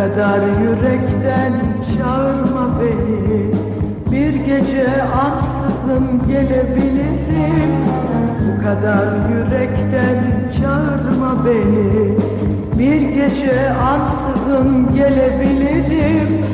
kadar yürekten çağırma beni. Bir gece ansızın gelebilirim. Bu kadar yürekten çağırma beni. Bir gece ansızın gelebilirim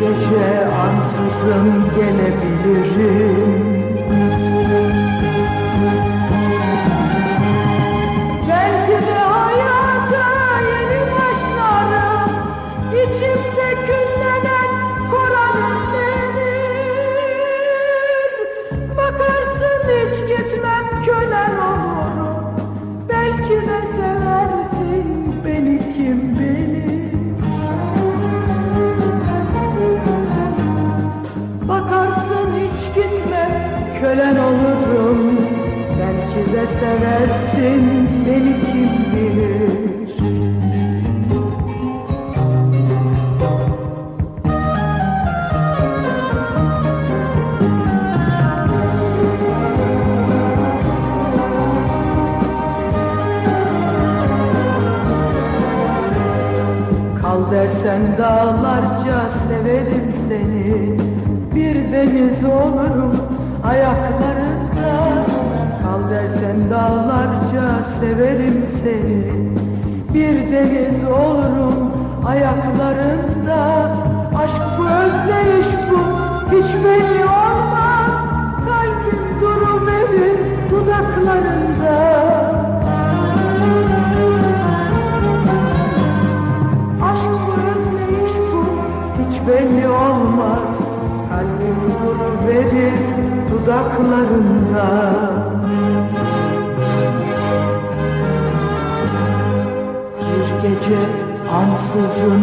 gece ansızın gelebilirim seversin beni kim bilir? Kal dersen dağlarca severim seni Bir deniz olurum ayaklarında Dersen dağlarca severim seni. Bir deniz olurum ayaklarında. Aşk bu özleyiş bu hiç belli olmaz. Kalbim duruverir dudaklarında. Aşk bu özleyiş bu hiç belli olmaz. Kalbim duru verir dudaklarında gece ansızın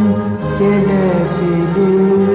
gelebilirim